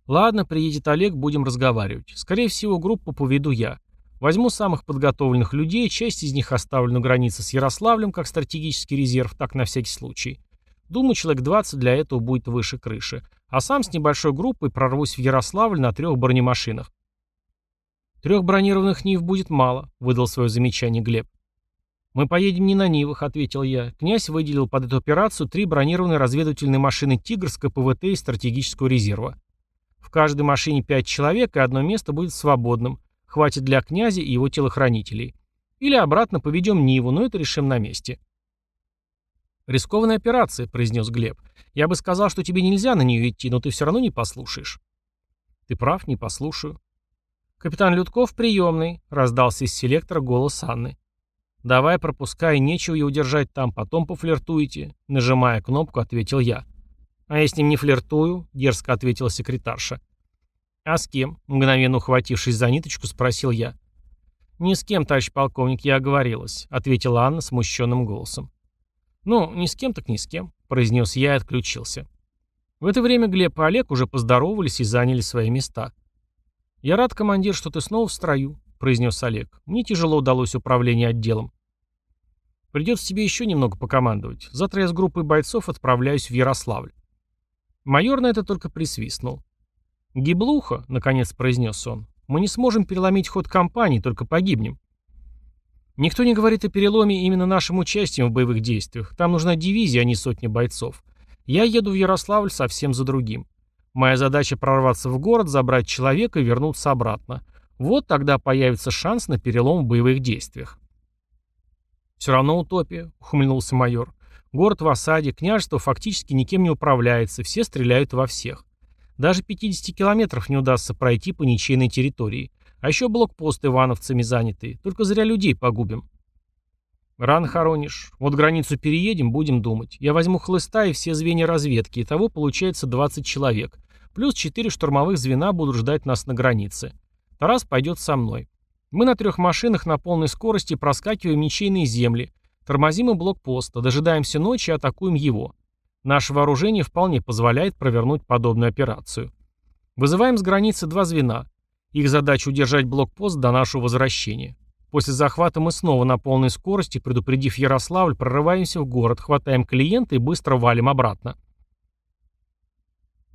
«Ладно, приедет Олег, будем разговаривать. Скорее всего, группу поведу я. Возьму самых подготовленных людей, часть из них оставлю на границе с Ярославлем, как стратегический резерв, так на всякий случай. Думаю, человек 20 для этого будет выше крыши. А сам с небольшой группой прорвусь в Ярославль на трех бронемашинах. Трех бронированных НИВ будет мало, выдал свое замечание Глеб. «Мы поедем не на Нивах», — ответил я. «Князь выделил под эту операцию три бронированные разведывательные машины «Тигр» с КПВТ и стратегического резерва. В каждой машине пять человек, и одно место будет свободным. Хватит для князя и его телохранителей. Или обратно поведем Ниву, но это решим на месте». «Рискованная операция», — произнес Глеб. «Я бы сказал, что тебе нельзя на нее идти, но ты все равно не послушаешь». «Ты прав, не послушаю». «Капитан Людков приемный», — раздался из селектора голос Анны. «Давай, пропускай, нечего ее удержать, там, потом пофлиртуете», — нажимая кнопку, ответил я. «А я с ним не флиртую», — дерзко ответила секретарша. «А с кем?» — мгновенно ухватившись за ниточку, спросил я. «Ни с кем, товарищ полковник, я оговорилась», — ответила Анна смущенным голосом. «Ну, ни с кем так ни с кем», — произнес я и отключился. В это время Глеб и Олег уже поздоровались и заняли свои места. «Я рад, командир, что ты снова в строю», — произнес Олег. «Мне тяжело удалось управление отделом». Придется тебе еще немного покомандовать. Завтра я с группой бойцов отправляюсь в Ярославль. Майор на это только присвистнул. Гиблуха, — наконец произнес он, — «мы не сможем переломить ход кампании, только погибнем». «Никто не говорит о переломе именно нашим участием в боевых действиях. Там нужна дивизия, а не сотня бойцов. Я еду в Ярославль совсем за другим. Моя задача прорваться в город, забрать человека и вернуться обратно. Вот тогда появится шанс на перелом в боевых действиях». «Все равно утопия», — ухмыльнулся майор. «Город в осаде, княжество фактически никем не управляется, все стреляют во всех. Даже 50 километров не удастся пройти по ничейной территории. А еще блокпост ивановцами заняты. Только зря людей погубим». «Ран хоронишь. Вот границу переедем, будем думать. Я возьму хлыста и все звенья разведки. и того получается 20 человек. Плюс 4 штурмовых звена будут ждать нас на границе. Тарас пойдет со мной. Мы на трех машинах на полной скорости проскакиваем ничейные земли, тормозим и блокпост, дожидаемся ночи и атакуем его. Наше вооружение вполне позволяет провернуть подобную операцию. Вызываем с границы два звена. Их задача удержать блокпост до нашего возвращения. После захвата мы снова на полной скорости, предупредив Ярославль, прорываемся в город, хватаем клиента и быстро валим обратно.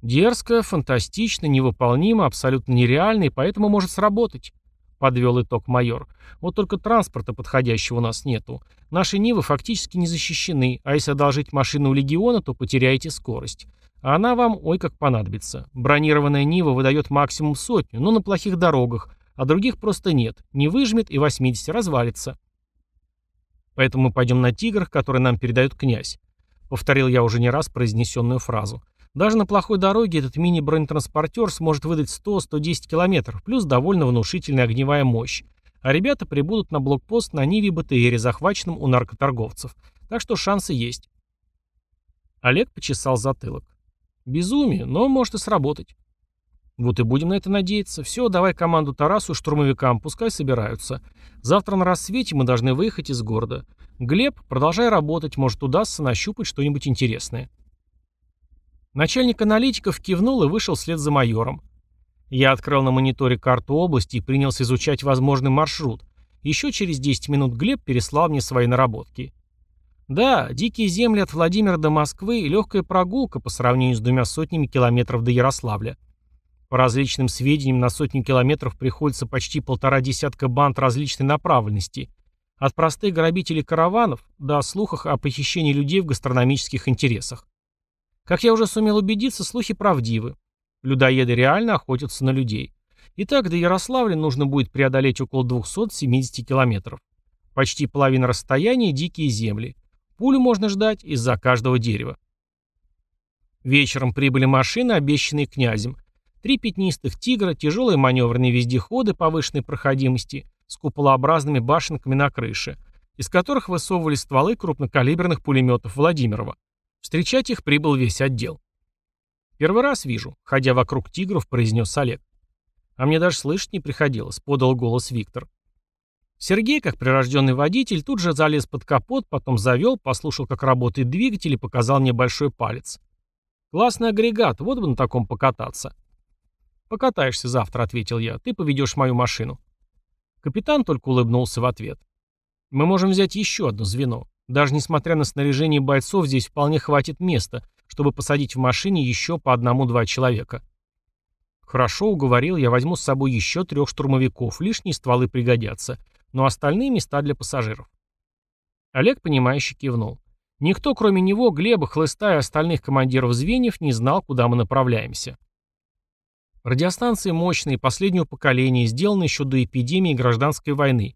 Дерзко, фантастично, невыполнимо, абсолютно нереально и поэтому может сработать подвел итог майор. Вот только транспорта подходящего у нас нету. Наши Нивы фактически не защищены, а если одолжить машину у Легиона, то потеряете скорость. А она вам ой как понадобится. Бронированная Нива выдает максимум сотню, но на плохих дорогах, а других просто нет. Не выжмет и 80 развалится. Поэтому мы пойдем на тиграх, которые нам передает князь. Повторил я уже не раз произнесенную фразу. Даже на плохой дороге этот мини-бронетранспортер сможет выдать 100-110 километров, плюс довольно внушительная огневая мощь. А ребята прибудут на блокпост на Ниве БТРе, захваченном у наркоторговцев. Так что шансы есть. Олег почесал затылок. Безумие, но может и сработать. Вот и будем на это надеяться. Все, давай команду Тарасу штурмовикам, пускай собираются. Завтра на рассвете мы должны выехать из города. Глеб, продолжай работать, может удастся нащупать что-нибудь интересное. Начальник аналитиков кивнул и вышел вслед за майором. Я открыл на мониторе карту области и принялся изучать возможный маршрут. Еще через 10 минут Глеб переслал мне свои наработки. Да, дикие земли от Владимира до Москвы – легкая прогулка по сравнению с двумя сотнями километров до Ярославля. По различным сведениям, на сотню километров приходится почти полтора десятка банд различной направленности. От простых грабителей караванов до слухов о похищении людей в гастрономических интересах. Как я уже сумел убедиться, слухи правдивы. Людоеды реально охотятся на людей. Итак, до Ярославля нужно будет преодолеть около 270 километров. Почти половина расстояния – дикие земли. Пулю можно ждать из-за каждого дерева. Вечером прибыли машины, обещанные князем. Три пятнистых «Тигра», тяжелые маневренные вездеходы повышенной проходимости с куполообразными башенками на крыше, из которых высовывали стволы крупнокалиберных пулеметов Владимирова. Встречать их прибыл весь отдел. «Первый раз вижу», — ходя вокруг тигров, произнес Олег. «А мне даже слышать не приходилось», — подал голос Виктор. Сергей, как прирожденный водитель, тут же залез под капот, потом завел, послушал, как работает двигатель и показал мне большой палец. «Классный агрегат, вот бы на таком покататься». «Покатаешься завтра», — ответил я, — «ты поведешь мою машину». Капитан только улыбнулся в ответ. «Мы можем взять еще одно звено. Даже несмотря на снаряжение бойцов, здесь вполне хватит места, чтобы посадить в машине еще по одному-два человека. Хорошо, уговорил, я возьму с собой еще трех штурмовиков, лишние стволы пригодятся, но остальные места для пассажиров. Олег, понимающе кивнул. Никто, кроме него, Глеба, Хлыста и остальных командиров звеньев, не знал, куда мы направляемся. Радиостанции мощные, последнего поколения, сделаны еще до эпидемии гражданской войны.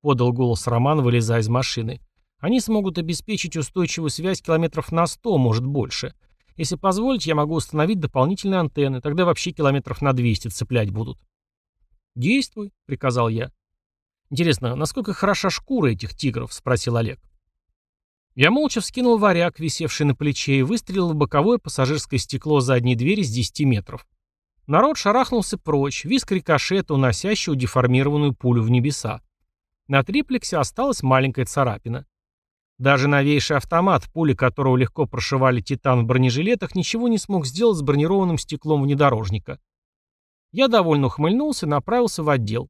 Подал голос Роман, вылезая из машины. Они смогут обеспечить устойчивую связь километров на 100, может больше. Если позволить, я могу установить дополнительные антенны, тогда вообще километров на 200 цеплять будут. «Действуй», — приказал я. «Интересно, насколько хороша шкура этих тигров?» — спросил Олег. Я молча вскинул варяг, висевший на плече, и выстрелил в боковое пассажирское стекло задней двери с 10 метров. Народ шарахнулся прочь, виск рикошета, уносящего деформированную пулю в небеса. На триплексе осталась маленькая царапина. Даже новейший автомат, пули которого легко прошивали титан в бронежилетах, ничего не смог сделать с бронированным стеклом внедорожника. Я довольно ухмыльнулся и направился в отдел.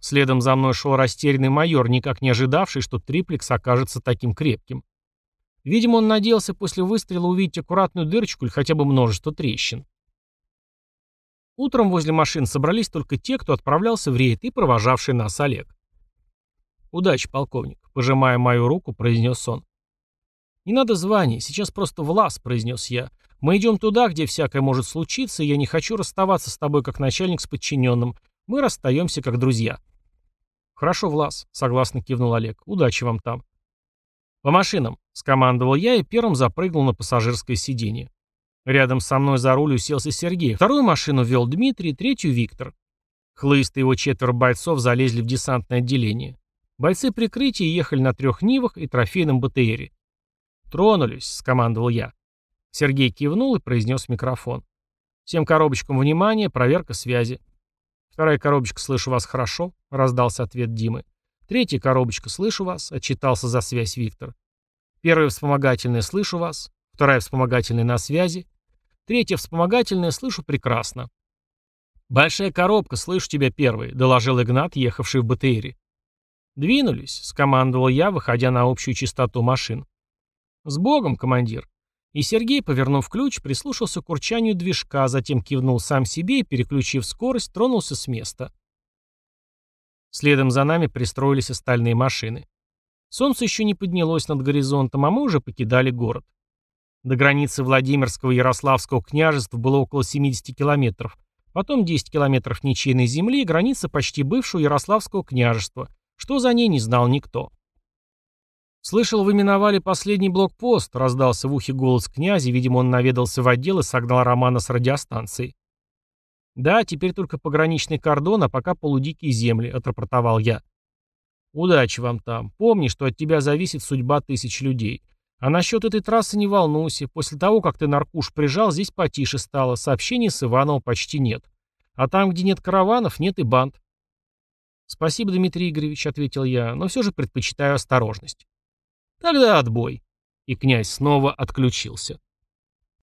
Следом за мной шел растерянный майор, никак не ожидавший, что триплекс окажется таким крепким. Видимо, он надеялся после выстрела увидеть аккуратную дырочку или хотя бы множество трещин. Утром возле машин собрались только те, кто отправлялся в рейд и провожавший нас Олег. «Удачи, полковник. Пожимая мою руку, произнес он. «Не надо званий, сейчас просто влас», — произнес я. «Мы идем туда, где всякое может случиться, и я не хочу расставаться с тобой как начальник с подчиненным. Мы расстаемся как друзья». «Хорошо, Влас», — согласно кивнул Олег. «Удачи вам там». «По машинам», — скомандовал я и первым запрыгнул на пассажирское сиденье. Рядом со мной за руль уселся Сергей. Вторую машину вел Дмитрий, третью — Виктор. Хлыст и его четверо бойцов залезли в десантное отделение. Бойцы прикрытия ехали на трех Нивах и трофейном БТРе. «Тронулись», — скомандовал я. Сергей кивнул и произнес в микрофон. «Всем коробочкам внимание, проверка связи». «Вторая коробочка, слышу вас хорошо», — раздался ответ Димы. «Третья коробочка, слышу вас», — отчитался за связь Виктор. «Первая вспомогательная, слышу вас», Вторая вспомогательная на связи. Третья вспомогательная, слышу прекрасно. «Большая коробка, слышу тебя первый», — доложил Игнат, ехавший в БТРе. «Двинулись», — скомандовал я, выходя на общую частоту машин. «С Богом, командир!» И Сергей, повернув ключ, прислушался к урчанию движка, затем кивнул сам себе и, переключив скорость, тронулся с места. Следом за нами пристроились остальные машины. Солнце еще не поднялось над горизонтом, а мы уже покидали город. До границы Владимирского и Ярославского княжеств было около 70 километров, потом 10 километров ничейной земли и граница почти бывшего Ярославского княжества – что за ней, не знал никто. «Слышал, вы миновали последний блокпост», — раздался в ухе голос князя, видимо, он наведался в отдел и согнал Романа с радиостанции. «Да, теперь только пограничный кордон, а пока полудикие земли», — отрапортовал я. «Удачи вам там. Помни, что от тебя зависит судьба тысяч людей. А насчет этой трассы не волнуйся. После того, как ты наркуш прижал, здесь потише стало. Сообщений с Ивановым почти нет. А там, где нет караванов, нет и банд. «Спасибо, Дмитрий Игоревич», — ответил я, — «но все же предпочитаю осторожность». «Тогда отбой». И князь снова отключился.